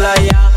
liar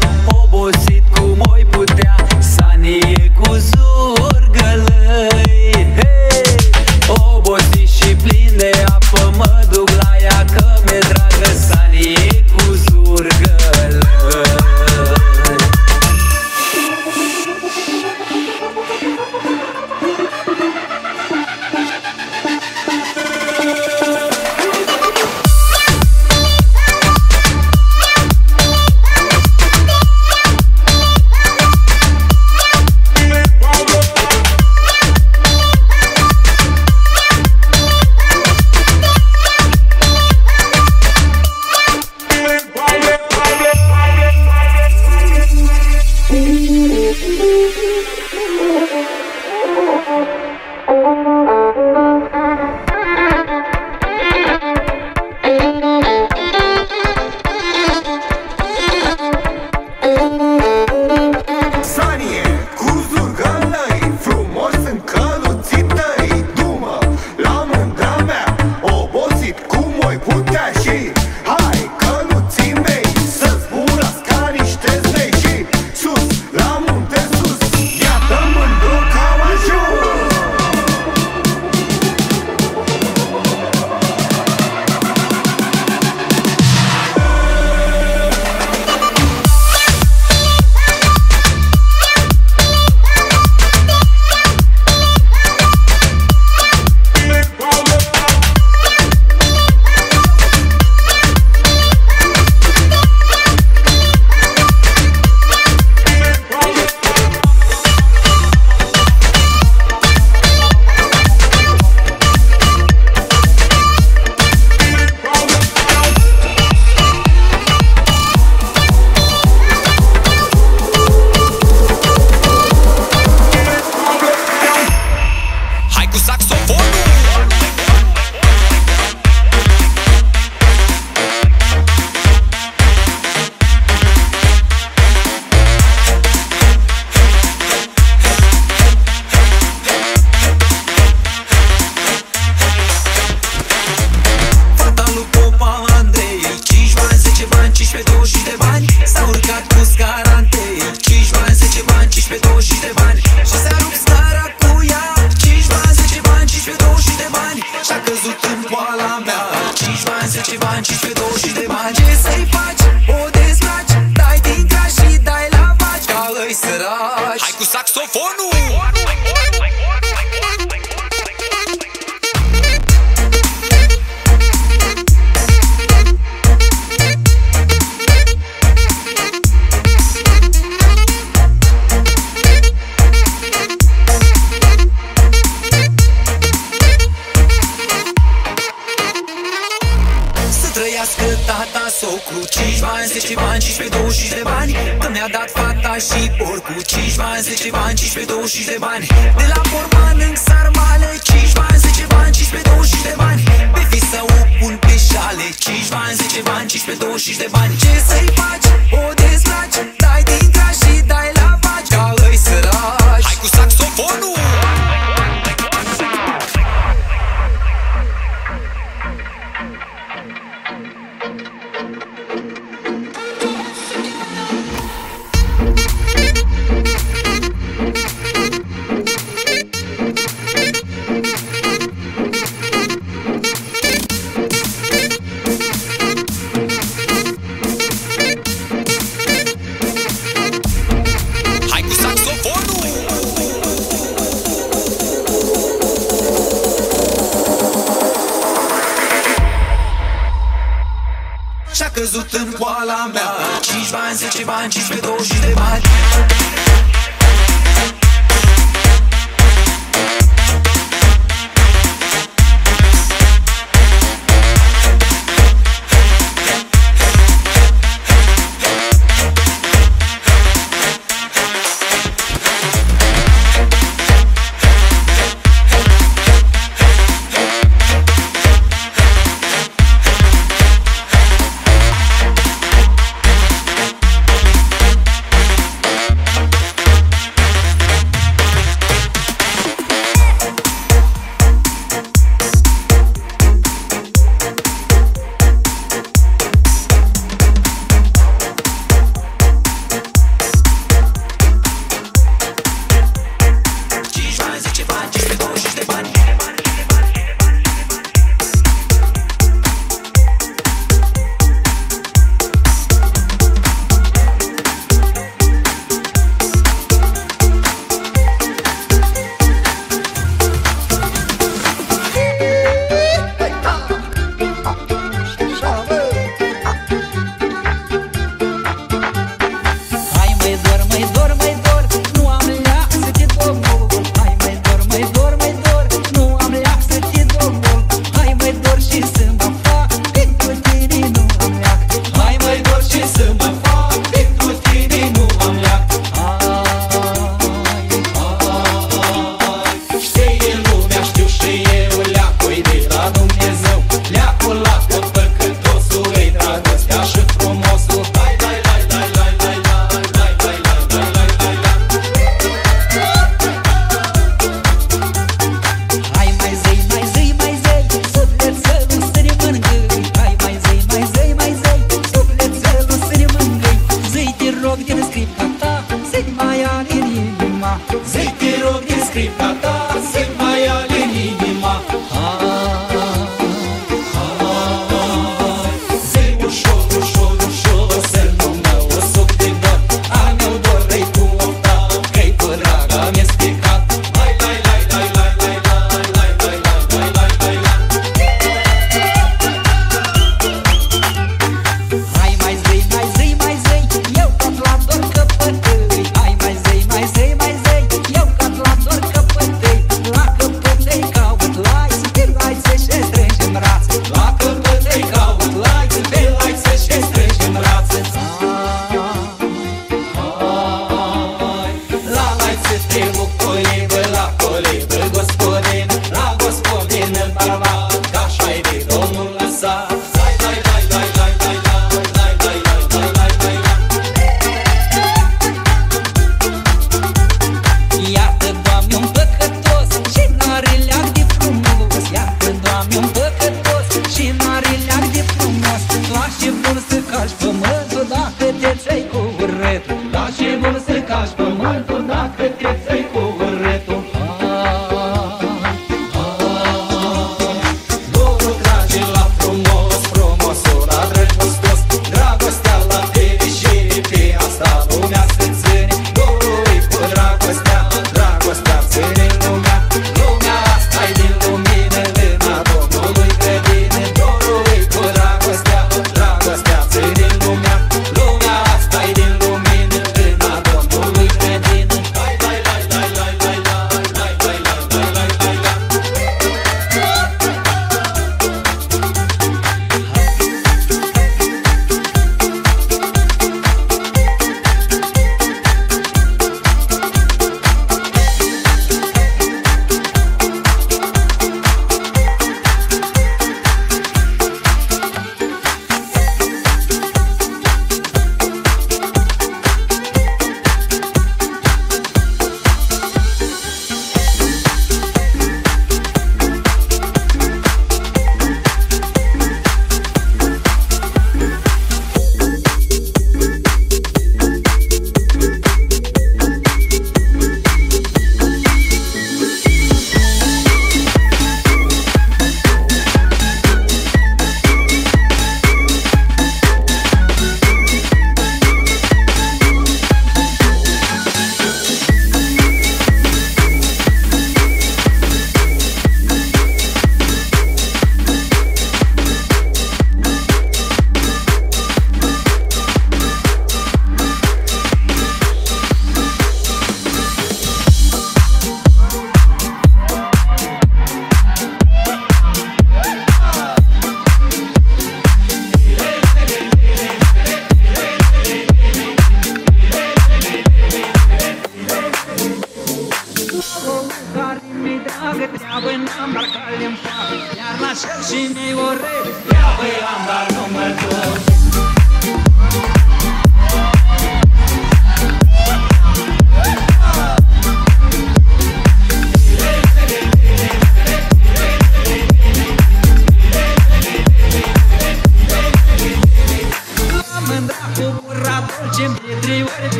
cu 5 bani, 10 bani, 15, 20 de bani De la Borman în sarmale 5 bani, 10 bani, 15, 20 de bani Pe fi să o pun pe șale 5 bani, 10 bani, 15, 20 de bani Ce să-i faci? O dezbraci? căzut în coala mea. 5 bani, 10 bani, 15, 20 de bani.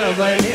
Parabéns.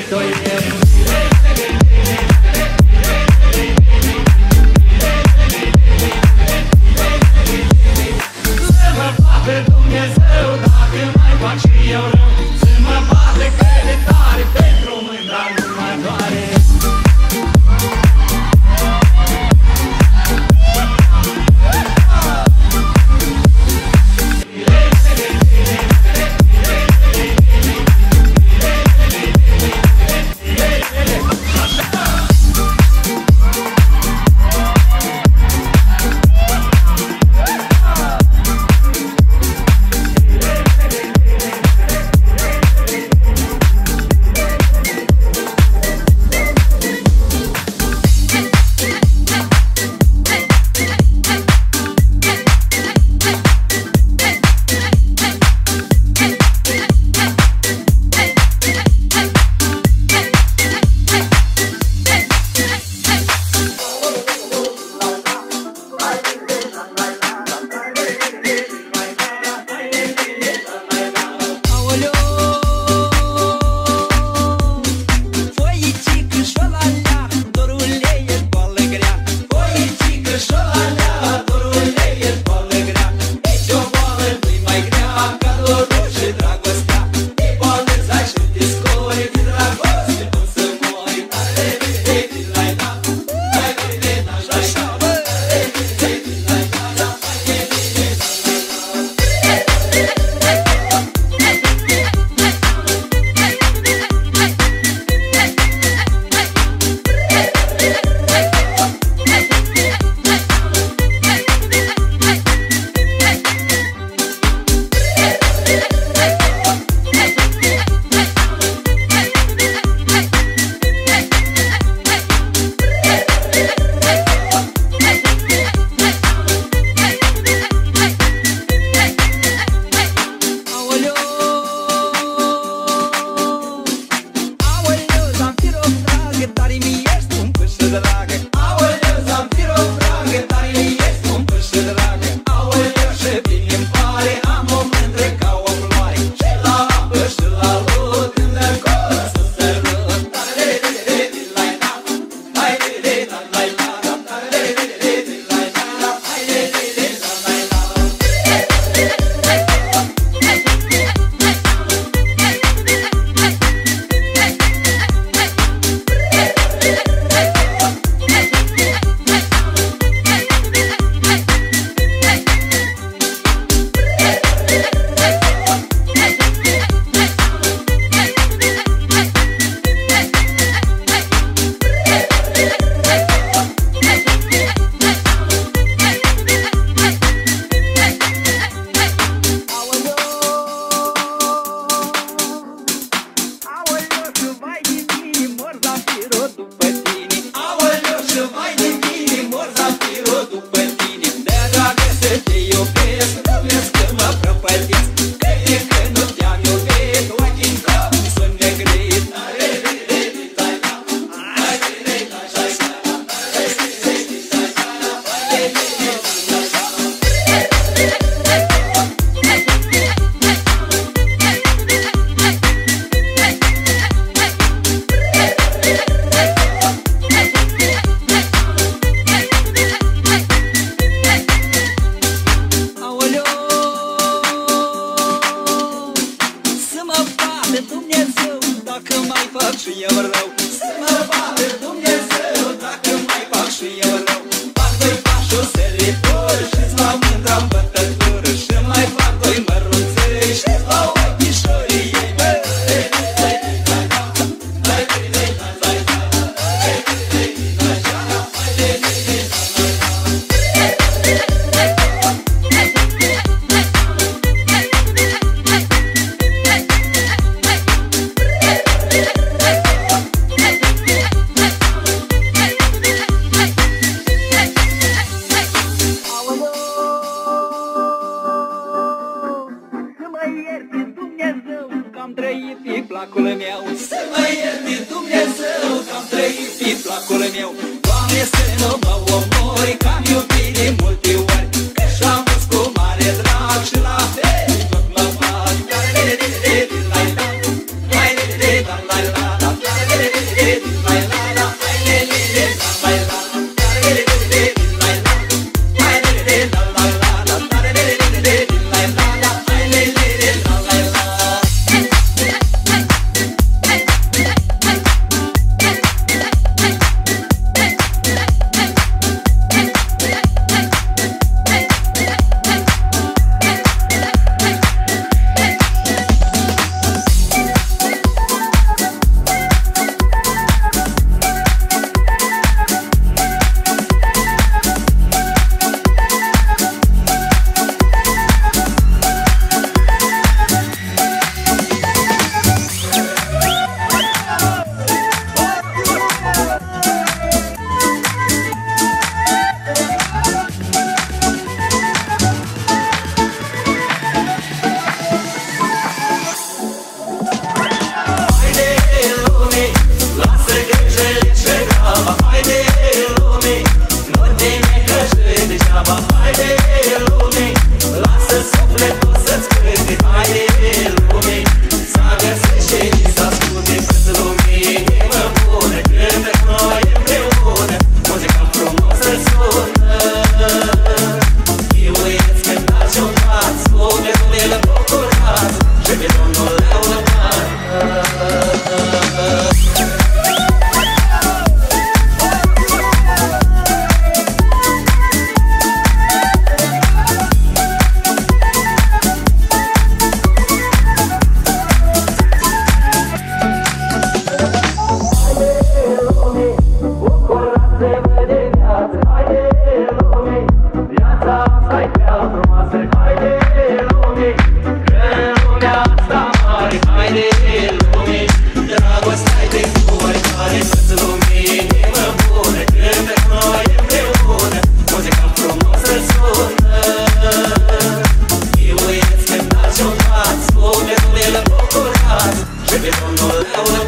I wanna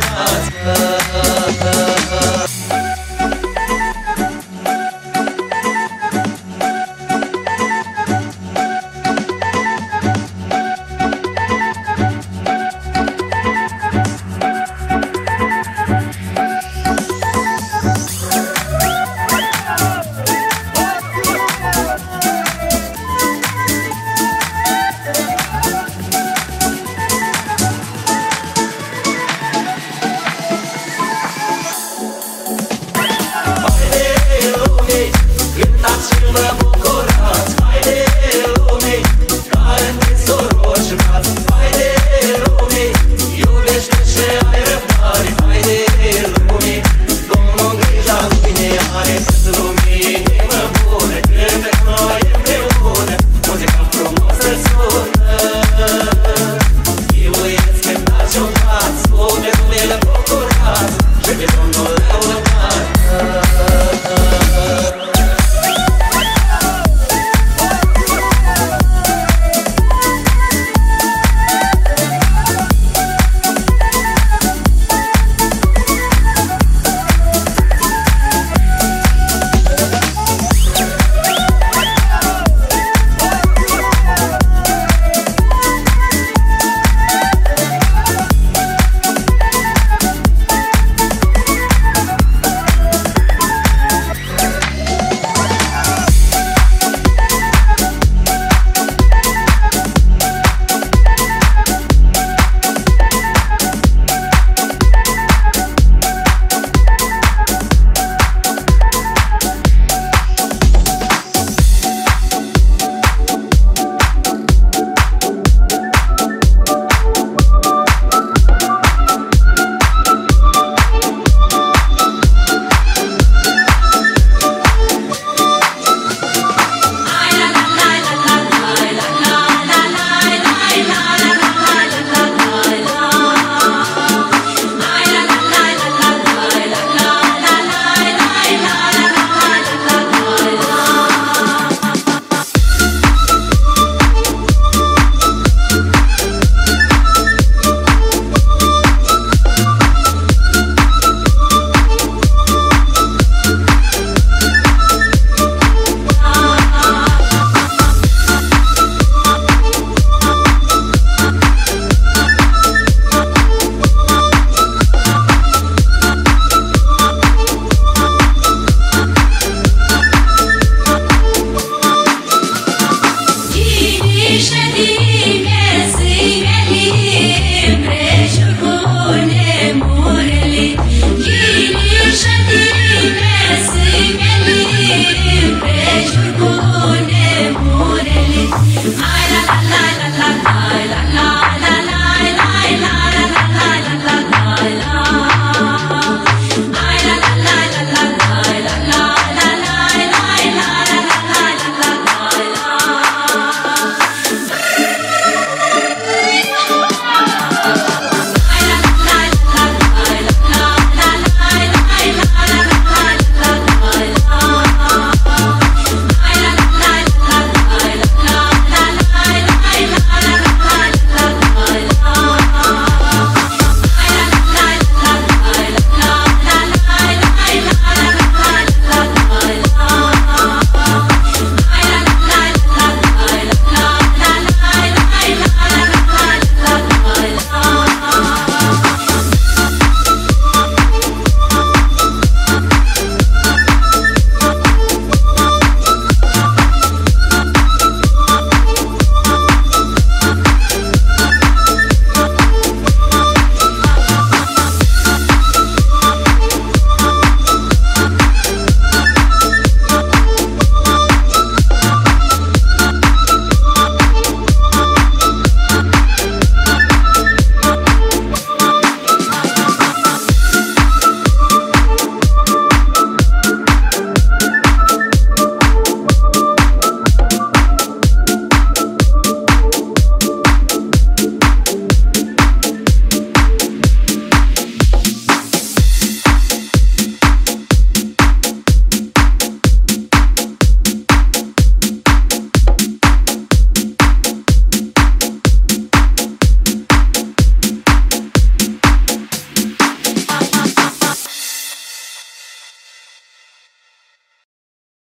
dance.